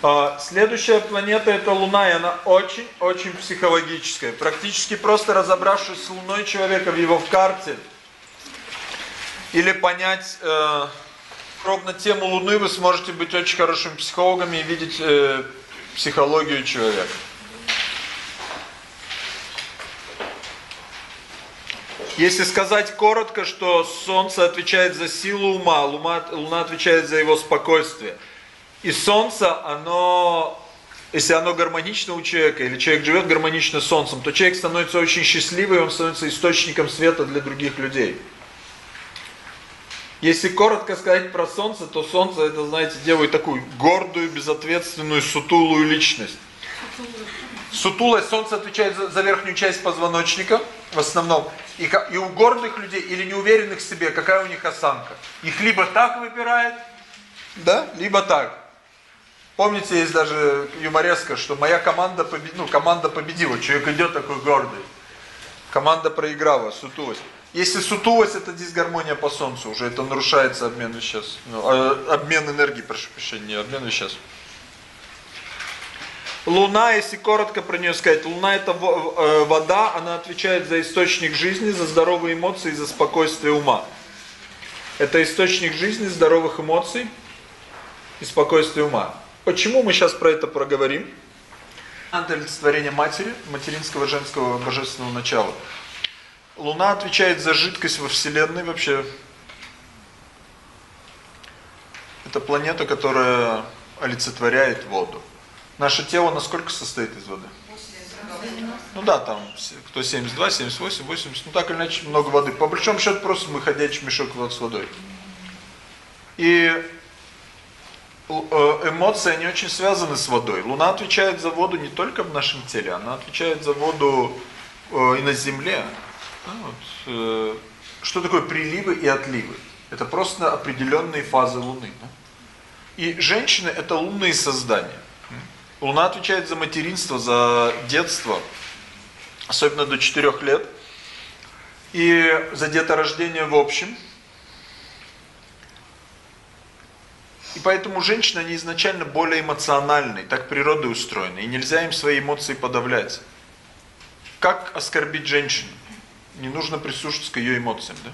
А, следующая планета это Луна, и она очень-очень психологическая. Практически просто разобравшись с Луной человека в его в карте, или понять э, ровно тему Луны, вы сможете быть очень хорошими психологами и видеть э, психологию человека. Если сказать коротко, что Солнце отвечает за силу ума, Луна, Луна отвечает за его спокойствие. И Солнце, оно, если оно гармонично у человека, или человек живет гармонично с Солнцем, то человек становится очень счастливый, он становится источником света для других людей. Если коротко сказать про Солнце, то Солнце, это, знаете, делает такую гордую, безответственную, сутулую личность. Сутулое Солнце отвечает за, за верхнюю часть позвоночника, в основном. И, и у гордых людей или неуверенных в себе, какая у них осанка? Их либо так выпирает, да, либо так. Помните, есть даже юмореска, что моя команда, побед... ну, команда победила, человек идет такой гордый. Команда проиграла, сутулость. Если сутулость, это дисгармония по солнцу, уже это нарушается обмен веществ. Ну, э, обмен энергии, прошу прощения, не обмен веществ. Луна, если коротко про нее сказать, Луна это э, вода, она отвечает за источник жизни, за здоровые эмоции, за спокойствие ума. Это источник жизни, здоровых эмоций и спокойствия ума. Почему мы сейчас про это проговорим? Олицетворение матери, материнского женского божественного начала. Луна отвечает за жидкость во Вселенной вообще. Это планета, которая олицетворяет воду. Наше тело насколько состоит из воды? Ну да, там, кто 72, 78, 80, ну так или иначе много воды. По большому счету просто мы ходячий мешок с водой. И эмоции, они очень связаны с водой. Луна отвечает за воду не только в нашем теле, она отвечает за воду э, и на земле. Э, что такое приливы и отливы? Это просто определенные фазы Луны. И женщины это лунные создания. Луна отвечает за материнство, за детство, особенно до 4 лет, и за деторождение в общем. И поэтому женщины, они изначально более эмоциональные, так природа устроена, и нельзя им свои эмоции подавлять. Как оскорбить женщину? Не нужно прислушаться к ее эмоциям, да?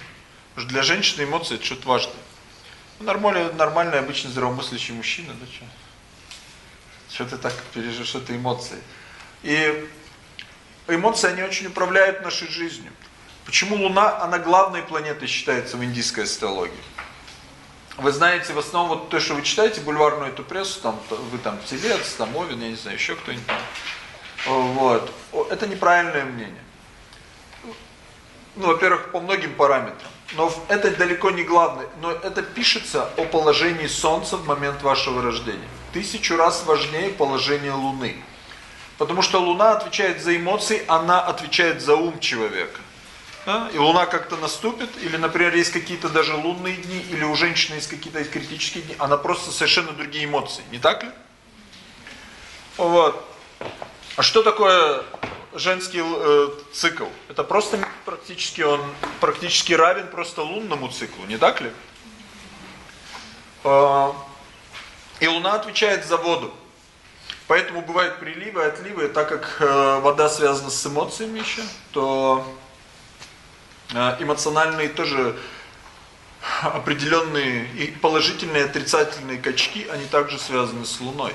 Потому что для женщины эмоции это что-то важное. Нормальный, нормальный, обычно здравомыслящий мужчина, да что? Что ты так переживаешь, что это эмоции. И эмоции, они очень управляют нашей жизнью. Почему Луна, она главной планетой считается в индийской астрологии? Вы знаете, в основном, вот то, что вы читаете, бульварную эту прессу, там, вы там Телец, там Овен, я не знаю, еще кто-нибудь там. Вот. Это неправильное мнение. Ну, во-первых, по многим параметрам. Но это далеко не главное. Но это пишется о положении Солнца в момент вашего рождения тысячу раз важнее положение Луны. Потому что Луна отвечает за эмоции, она отвечает за ум человека. Да? И Луна как-то наступит, или, например, есть какие-то даже лунные дни, или у женщины есть какие-то критические дни, она просто совершенно другие эмоции, не так ли? Вот. А что такое женский э, цикл? Это просто практически он практически равен просто лунному циклу, не так ли? Э, и Луна отвечает за воду. Поэтому бывают приливы, отливы, так как э, вода связана с эмоциями еще, то эмоциональные тоже определенные и положительные, и отрицательные качки, они также связаны с Луной.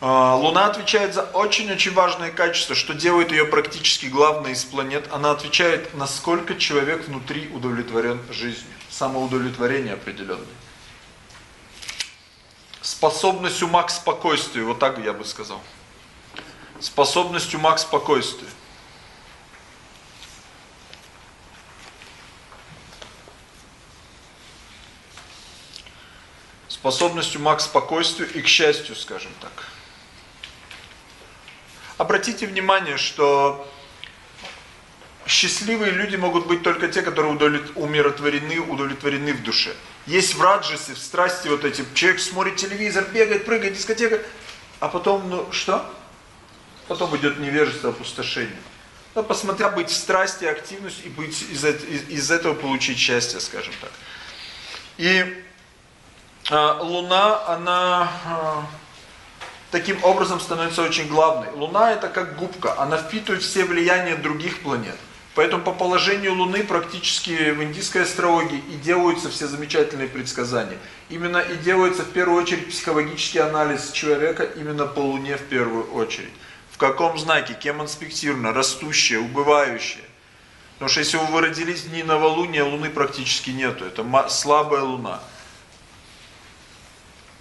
Э, Луна отвечает за очень-очень важное качество, что делает ее практически главной из планет. Она отвечает, насколько человек внутри удовлетворен жизнью. Самоудовлетворение определенное способность ума к спокойствию, вот так я бы сказал. Способность ума к спокойствию. Способность ума к спокойствию и к счастью, скажем так. Обратите внимание, что счастливые люди могут быть только те, которые умиротворены, удовлетворены в душе. Есть в раджасе, в страсти вот эти, человек смотрит телевизор, бегает, прыгает, дискотека, а потом, ну что? Потом идет невежество, опустошение. Но посмотря быть в страсти, активность и быть из, из, из этого получить счастье, скажем так. И Луна, она таким образом становится очень главной. Луна это как губка, она впитывает все влияния других планет. Поэтому по положению Луны практически в индийской астрологии и делаются все замечательные предсказания. Именно и делается в первую очередь психологический анализ человека именно по Луне в первую очередь. В каком знаке, кем инспектировано, растущее, убывающее. Потому что если вы родились в дни новолуния, Луны практически нету, это слабая Луна.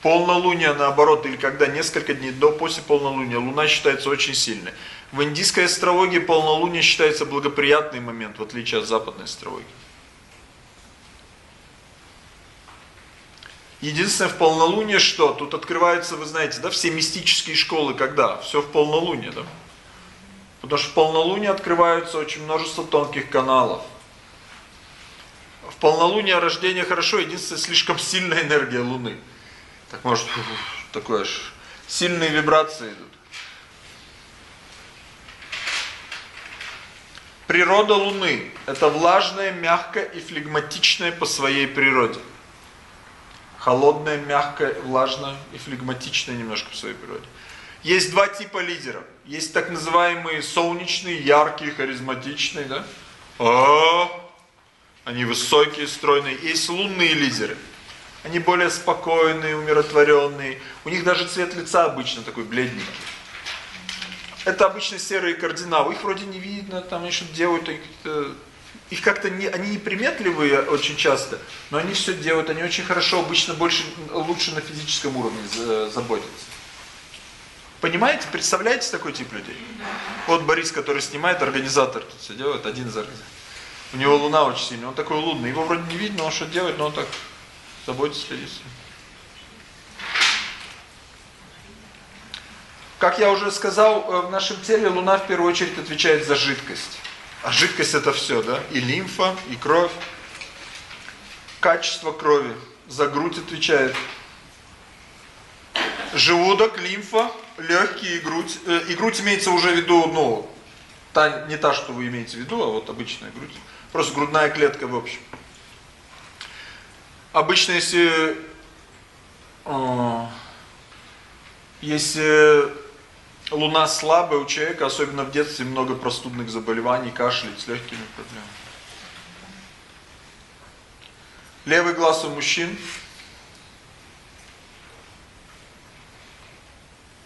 Полнолуние, наоборот, или когда несколько дней до, после полнолуния, Луна считается очень сильной. В индийской астрологии полнолуние считается благоприятный момент, в отличие от западной астрологии. Единственное, в полнолуние что? Тут открываются, вы знаете, да, все мистические школы, когда? Все в полнолуние, да? Потому что в полнолуние открываются очень множество тонких каналов. В полнолуние рождение хорошо, единственное, слишком сильная энергия Луны. Так может, такое аж сильные вибрации идут. Природа Луны – это влажная, мягкая и флегматичная по своей природе. Холодная, мягкая, влажная и флегматичная немножко по своей природе. Есть два типа лидеров. Есть так называемые солнечные, яркие, харизматичные, да? А, -а, -а. они высокие, стройные. Есть лунные лидеры – они более спокойные, умиротворенные. У них даже цвет лица обычно такой бледненький. Это обычно серые кардиналы. Их вроде не видно, там они что-то делают. Их как-то не, они неприметливые очень часто, но они все делают, они очень хорошо, обычно больше, лучше на физическом уровне заботятся. Понимаете, представляете такой тип людей? Вот Борис, который снимает, организатор тут все делает, один из организаторов. У него луна очень сильная, он такой лунный, его вроде не видно, он что делает, но он так заботиться следить. Как я уже сказал, э, в нашем теле Луна в первую очередь отвечает за жидкость. А жидкость это все, да? И лимфа, и кровь. Качество крови. За грудь отвечает. Желудок, лимфа, легкие и грудь. Э, и грудь имеется уже в виду, ну, та, не та, что вы имеете в виду, а вот обычная грудь. Просто грудная клетка в общем. Обычно, если, э, если луна слабая у человека, особенно в детстве, много простудных заболеваний, кашель с легкими проблемами. Левый глаз у мужчин.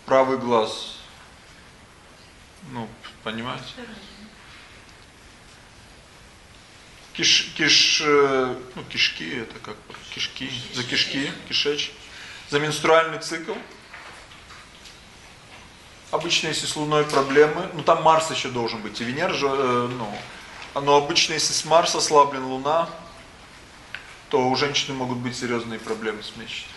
Правый глаз. Ну, понимаете? Киш, киш, э, ну, кишки, это как кишки, за кишки, кишеч, за менструальный цикл. Обычно, если с Луной проблемы, ну там Марс еще должен быть, и Венера же, э, ну, но обычно, если с Марса ослаблен Луна, то у женщины могут быть серьезные проблемы с месячной.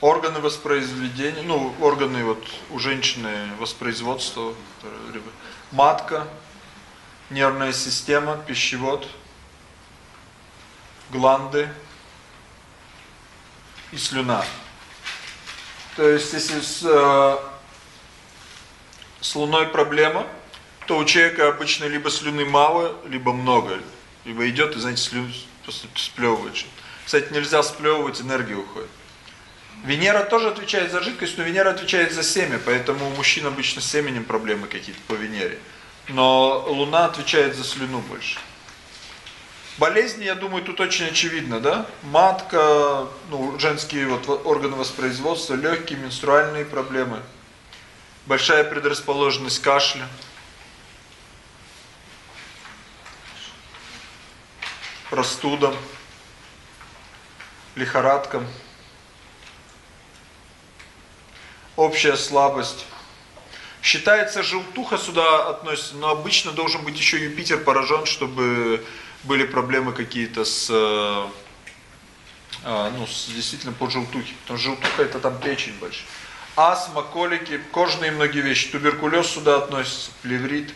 Органы воспроизведения, ну, органы вот у женщины воспроизводства, матка, нервная система, пищевод, гланды и слюна. То есть, если с, э, с луной проблема, то у человека обычно либо слюны мало, либо много. Либо идет и, знаете, слюну просто сплевывает. Кстати, нельзя сплевывать, энергия уходит. Венера тоже отвечает за жидкость, но Венера отвечает за семя, поэтому у мужчин обычно с семенем проблемы какие-то по Венере. Но Луна отвечает за слюну больше. Болезни, я думаю, тут очень очевидно, да? Матка, ну, женские вот органы воспроизводства, легкие менструальные проблемы, большая предрасположенность кашля. простудам, лихорадкам общая слабость. Считается, желтуха сюда относится, но обычно должен быть еще Юпитер поражен, чтобы были проблемы какие-то с, э, а, ну, с, действительно по желтухе. Потому что желтуха это там печень больше. Астма, колики, кожные многие вещи, туберкулез сюда относится, плеврит.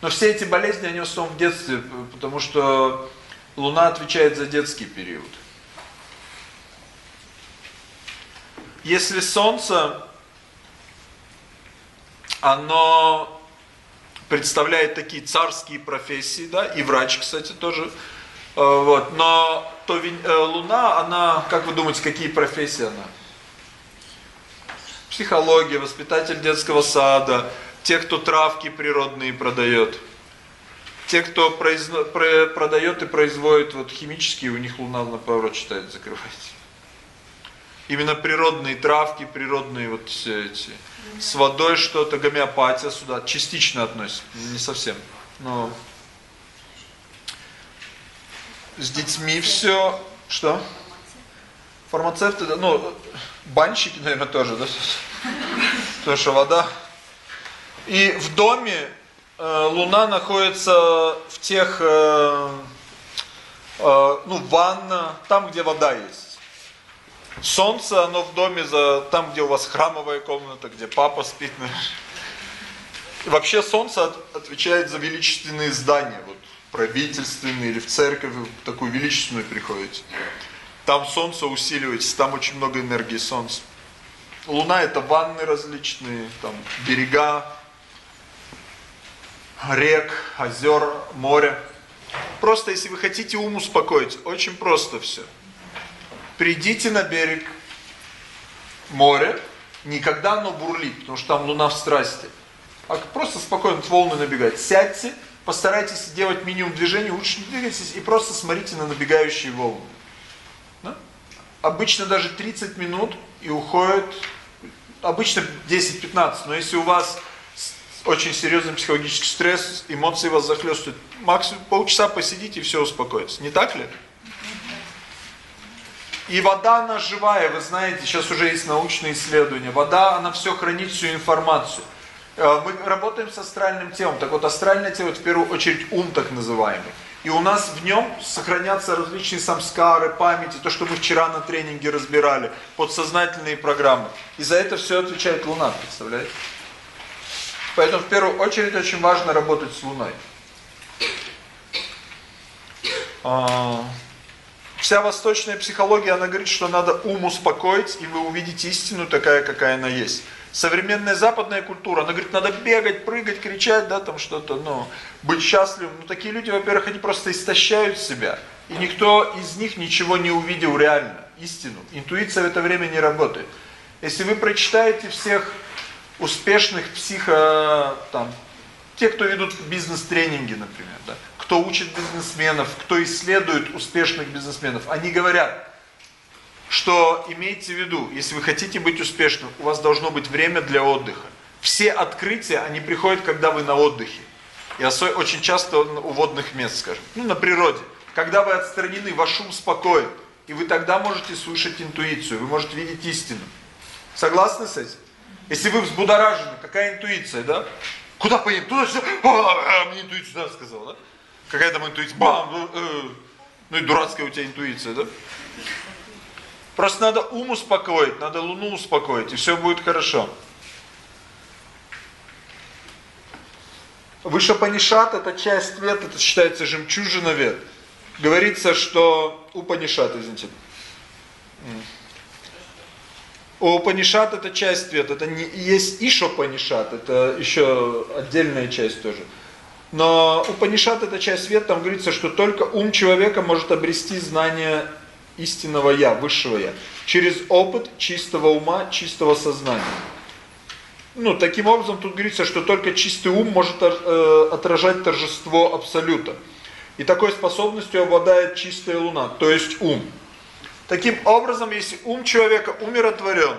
Но все эти болезни, они в основном в детстве, потому что Луна отвечает за детский период. Если Солнце оно представляет такие царские профессии, да, и врач, кстати, тоже. Э, вот, но то э, Луна, она, как вы думаете, какие профессии она? Психология, воспитатель детского сада, те, кто травки природные продает. Те, кто произно, про, продает и производит вот химические, у них Луна наоборот считает закрывать. Именно природные травки, природные вот все эти. С водой что-то, гомеопатия сюда частично относится, не совсем. Но с детьми все, что? Фармацевты, ну, банщики, наверное, тоже, да? Потому что вода. И в доме э, Луна находится в тех, э, э, ну, ванна, там, где вода есть. Солнце, оно в доме, за там, где у вас храмовая комната, где папа спит. И вообще солнце от, отвечает за величественные здания. Вот правительственные или в церковь, в такую величественную приходите. Там солнце усиливается, там очень много энергии солнца. Луна это ванны различные, там берега, рек, озер, море. Просто если вы хотите ум успокоить, очень просто все. Придите на берег моря, никогда оно бурлит, потому что там луна в страсти. А просто спокойно волны набегать. Сядьте, постарайтесь делать минимум движений, лучше не двигайтесь и просто смотрите на набегающие волны. Да? Обычно даже 30 минут и уходит, обычно 10-15, но если у вас очень серьезный психологический стресс, эмоции вас захлестывают, максимум полчаса посидите и все успокоится. Не так ли? И вода, она живая, вы знаете, сейчас уже есть научные исследования. Вода, она все хранит, всю информацию. Э, мы работаем с астральным телом. Так вот, астральное тело, это в первую очередь ум так называемый. И у нас в нем сохранятся различные самскары, памяти, то, что мы вчера на тренинге разбирали, подсознательные программы. И за это все отвечает Луна, представляете? Поэтому в первую очередь очень важно работать с Луной. Вся восточная психология, она говорит, что надо ум успокоить, и вы увидите истину такая, какая она есть современная западная культура, она говорит, надо бегать, прыгать, кричать, да, там что-то, ну, быть счастливым. Ну, такие люди, во-первых, они просто истощают себя. И никто из них ничего не увидел реально, истину. Интуиция в это время не работает. Если вы прочитаете всех успешных психо, там, те, кто ведут бизнес-тренинги, например, да, кто учит бизнесменов, кто исследует успешных бизнесменов, они говорят, что имейте в виду, если вы хотите быть успешным, у вас должно быть время для отдыха. Все открытия, они приходят, когда вы на отдыхе. И особенно, очень часто у водных мест, скажем. Ну, на природе. Когда вы отстранены, ваш ум спокоен. И вы тогда можете слышать интуицию, вы можете видеть истину. Согласны с этим? Если вы взбудоражены, какая интуиция, да? Куда поедем? Туда, сюда. А, мне интуиция да, сказала, да? Какая там интуиция? Бам! Э, ну и дурацкая у тебя интуиция, да? Просто надо ум успокоить, надо луну успокоить, и все будет хорошо. Вышапанишат это часть света, это считается жемчужина вет. Говорится, что Упанишат, извините. Упанишат это часть света, это не есть Ишопанишат, это еще отдельная часть тоже. Но Упанишат это часть света, там говорится, что только ум человека может обрести знание истинного Я, высшего Я, через опыт чистого ума, чистого сознания. Ну, таким образом, тут говорится, что только чистый ум может э, отражать торжество Абсолюта. И такой способностью обладает чистая Луна, то есть ум. Таким образом, если ум человека умиротворен,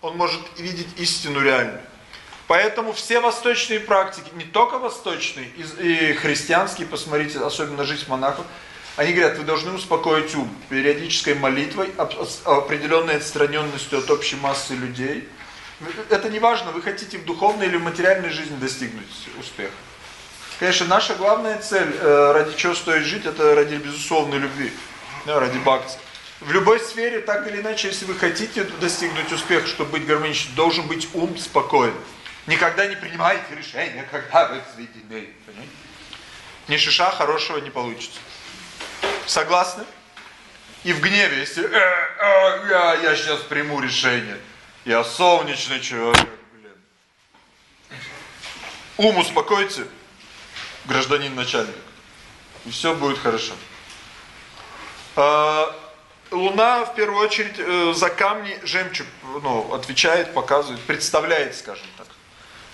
он может видеть истину реальную. Поэтому все восточные практики, не только восточные, и христианские, посмотрите, особенно жизнь монахов, они говорят, вы должны успокоить ум периодической молитвой, определенной отстраненностью от общей массы людей. Это не важно, вы хотите в духовной или в материальной жизни достигнуть успеха. Конечно, наша главная цель, э, ради чего стоит жить, это ради безусловной любви, ради бхакти. В любой сфере, так или иначе, если вы хотите достигнуть успеха, чтобы быть гармоничным, должен быть ум спокоен. Никогда не принимайте решения, когда вы сведены. Ни шиша хорошего не получится. Согласны? И в гневе, если э, э, я, я сейчас приму решение. Я солнечный человек, блин. Ум успокойте, гражданин начальник. И все будет хорошо. А, Луна, в первую очередь, э, за камни жемчуг ну, отвечает, показывает, представляет, скажем.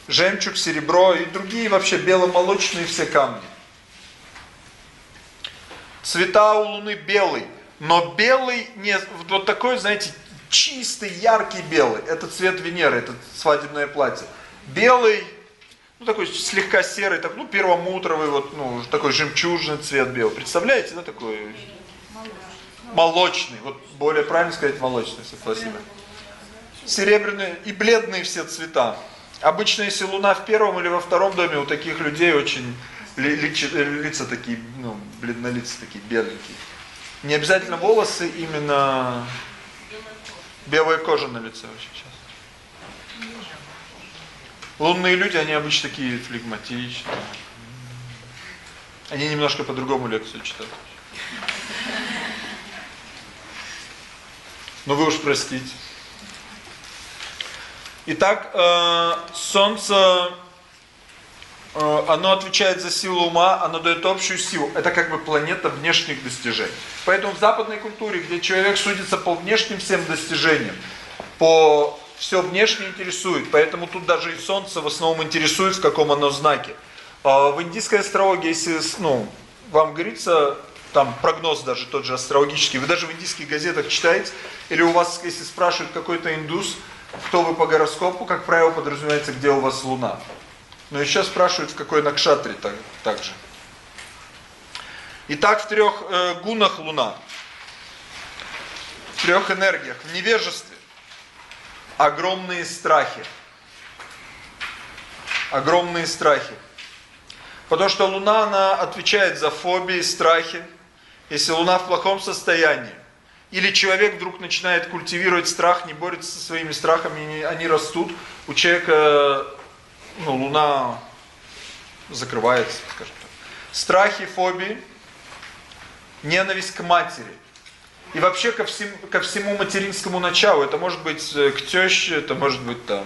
Жемчуг, серебро и другие вообще беломолочные все камни. Цвета у Луны белый, но белый не вот такой, знаете, чистый, яркий белый. Это цвет Венеры, это свадебное платье. Белый, ну такой слегка серый, так, ну первомутровый, вот, ну такой жемчужный цвет белый. Представляете, да, такой молочный, вот более правильно сказать молочный, спасибо. Серебряные и бледные все цвета. Обычно, если луна в первом или во втором доме, у таких людей очень ли, ли, лица такие, ну, бледнолицы такие, беленькие. Не обязательно волосы, именно белая кожа на лице очень часто. Лунные люди, они обычно такие флегматичные. Они немножко по-другому лекцию читают. Ну, вы уж простите. Итак, э, Солнце, э, оно отвечает за силу ума, оно дает общую силу. Это как бы планета внешних достижений. Поэтому в западной культуре, где человек судится по внешним всем достижениям, по все внешне интересует, поэтому тут даже и Солнце в основном интересует, в каком оно знаке. Э, в индийской астрологии, если ну, вам говорится, там прогноз даже тот же астрологический, вы даже в индийских газетах читаете, или у вас, если спрашивают какой-то индус, кто вы по гороскопу, как правило, подразумевается, где у вас Луна. Но еще спрашивают, в какой накшатре так, также. Итак, в трех э, гунах Луна. В трех энергиях. В невежестве. Огромные страхи. Огромные страхи. Потому что Луна, она отвечает за фобии, страхи. Если Луна в плохом состоянии, или человек вдруг начинает культивировать страх, не борется со своими страхами, они растут, у человека ну, Луна закрывается, скажем так. Страхи, фобии, ненависть к матери. И вообще ко всему, ко всему материнскому началу. Это может быть э, к теще, это может быть там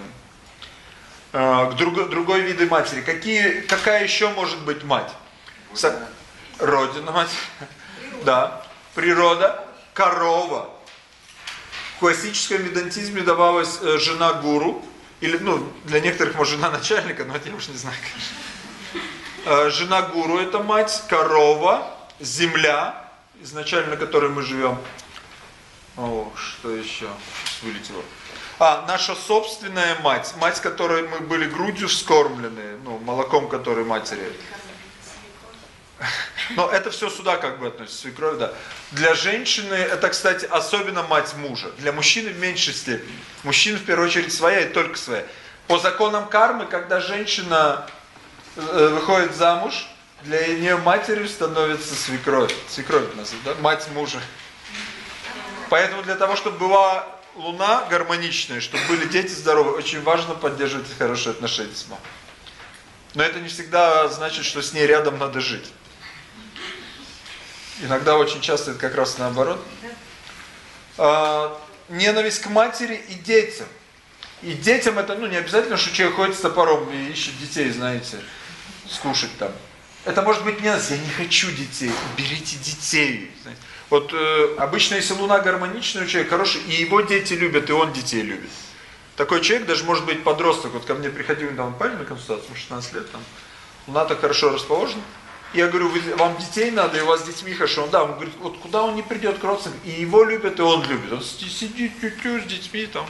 э, к друг, другой виды матери. Какие, какая еще может быть мать? Родина, Родина мать. Да. Природа корова. В классическом ведантизме давалась э, жена гуру, или, ну, для некоторых, может, жена начальника, но это я уж не знаю, конечно. Э, жена гуру – это мать, корова, земля, изначально на которой мы живем. О, что еще? Вылетело. А, наша собственная мать, мать, которой мы были грудью вскормлены, ну, молоком которой матери. Но это все сюда как бы относится, свекровь, да. Для женщины это, кстати, особенно мать мужа. Для мужчины в меньшей степени. Мужчина в первую очередь своя и только своя. По законам кармы, когда женщина э, выходит замуж, для нее матерью становится свекровь. Свекровь у нас, да? Мать мужа. Поэтому для того, чтобы была луна гармоничная, чтобы были дети здоровы, очень важно поддерживать хорошие отношения с мамой. Но это не всегда значит, что с ней рядом надо жить. Иногда очень часто это как раз наоборот. А, ненависть к матери и детям. И детям это, ну, не обязательно, что человек ходит с топором и ищет детей, знаете, скушать там. Это может быть ненависть, я не хочу детей, берите детей. Знаете. Вот э, обычно, если луна гармоничная у человека, хороший, и его дети любят, и он детей любит. Такой человек, даже может быть подросток, вот ко мне приходил недавно парень на консультацию, 16 лет, там, луна так хорошо расположена, я говорю, вы, вам детей надо, и у вас с детьми хорошо. Он, да, он говорит, вот куда он не придет к родственникам, и его любят, и он любит. Он сидит тю-тю с детьми там.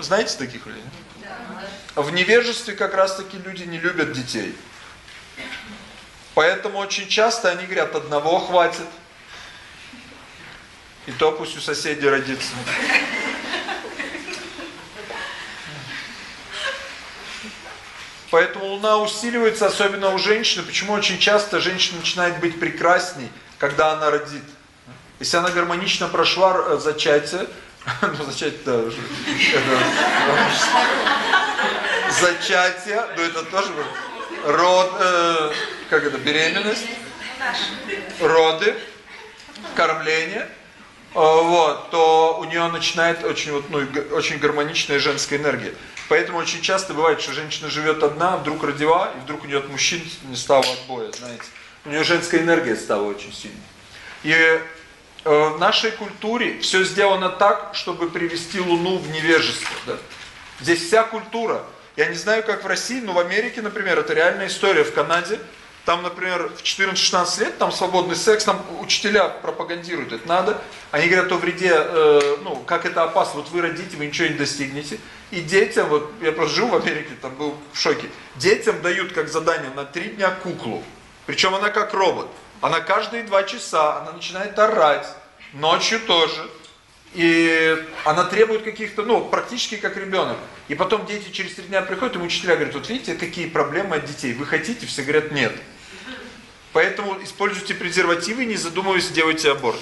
Знаете таких людей? Да. В невежестве как раз таки люди не любят детей. Поэтому очень часто они говорят, одного хватит. И то пусть у соседей родится. Поэтому Луна усиливается, особенно у женщины. Почему очень часто женщина начинает быть прекрасней, когда она родит? Если она гармонично прошла э, зачатие, ну зачатие, да, уже, зачатие, ну это тоже род, э, как это, беременность, роды, кормление, э, вот, то у нее начинает очень вот, ну, очень гармоничная женская энергия. Поэтому очень часто бывает, что женщина живет одна, вдруг родила, и вдруг у нее от мужчин не стало отбоя, знаете. У нее женская энергия стала очень сильной. И Э, в нашей культуре все сделано так, чтобы привести Луну в невежество. Да? Здесь вся культура. Я не знаю, как в России, но в Америке, например, это реальная история. В Канаде, там, например, в 14-16 лет, там свободный секс, там учителя пропагандируют, это надо. Они говорят о вреде, э, ну, как это опасно. Вот вы родите, вы ничего не достигнете. И детям, вот я просто жил в Америке, там был в шоке. Детям дают как задание на три дня куклу. Причем она как робот. Она каждые два часа, она начинает орать. Ночью тоже. И она требует каких-то, ну, практически как ребенок. И потом дети через три дня приходят, и учителя говорят, вот видите, какие проблемы от детей. Вы хотите? Все говорят, нет. Поэтому используйте презервативы, не задумываясь, делайте аборт.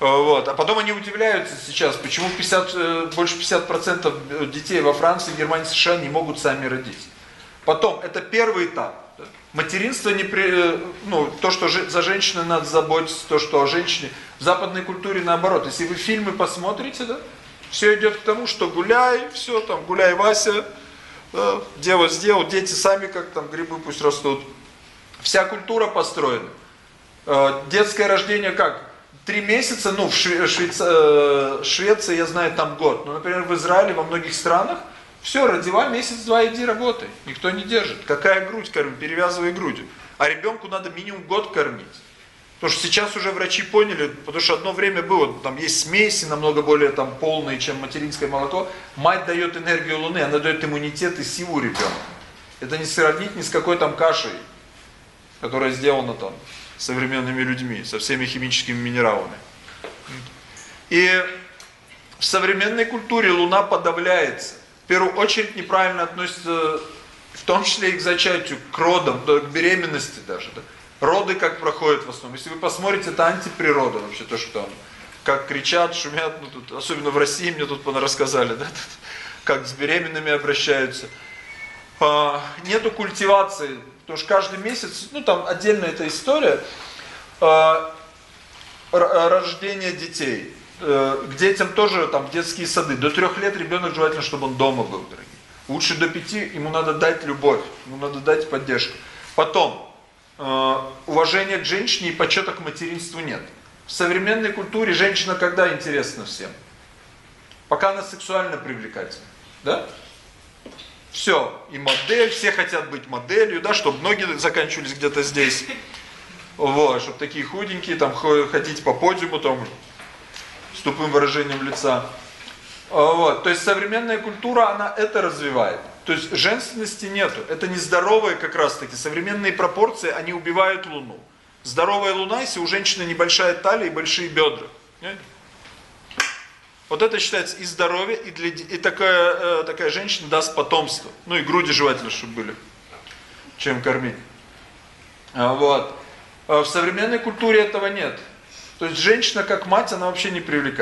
Вот. А потом они удивляются сейчас, почему 50, э, больше 50% детей во Франции, Германии, США не могут сами родить. Потом, это первый этап. Материнство не при, э, ну, то, что за женщиной надо заботиться, то, что о женщине. В западной культуре наоборот. Если вы фильмы посмотрите, да, все идет к тому, что гуляй, все там, гуляй, Вася, да, дело сделал, дети сами как там, грибы пусть растут. Вся культура построена. Э, детское рождение как? Три месяца, ну, в Швейца... Э, Швеции, я знаю, там год. Но, например, в Израиле, во многих странах, все, родила, месяц-два иди работай. Никто не держит. Какая грудь кормить? Перевязывай грудью. А ребенку надо минимум год кормить. Потому что сейчас уже врачи поняли, потому что одно время было, там есть смеси намного более там полные, чем материнское молоко. Мать дает энергию Луны, она дает иммунитет и силу ребенку. Это не сравнить ни с какой там кашей, которая сделана там современными людьми, со всеми химическими минералами. И в современной культуре Луна подавляется в первую очередь неправильно относятся, в том числе и к зачатию, к родам, к беременности даже. Да. Роды как проходят в основном. Если вы посмотрите, это антиприрода вообще, то, что там, как кричат, шумят, ну, тут, особенно в России мне тут рассказали, да, тут, как с беременными обращаются. А, нету культивации, потому что каждый месяц, ну там отдельная эта история, а, рождение детей. Э, к детям тоже там детские сады. До трех лет ребенок желательно, чтобы он дома был, дорогие. Лучше до пяти ему надо дать любовь, ему надо дать поддержку. Потом, э, уважения к женщине и почета к материнству нет. В современной культуре женщина когда интересна всем? Пока она сексуально привлекательна. Да? Все, и модель, все хотят быть моделью, да, чтобы ноги заканчивались где-то здесь. Вот, чтобы такие худенькие, там, ходить по подиуму, там, с тупым выражением лица. А, вот. То есть современная культура, она это развивает. То есть женственности нету. Это нездоровые как раз таки. Современные пропорции, они убивают Луну. Здоровая Луна, если у женщины небольшая талия и большие бедра. Понимаете? Вот это считается и здоровье, и, для, и такая, э, такая женщина даст потомство. Ну и груди желательно, чтобы были, чем кормить. А, вот. А в современной культуре этого нет. То есть женщина как мать, она вообще не привлекает.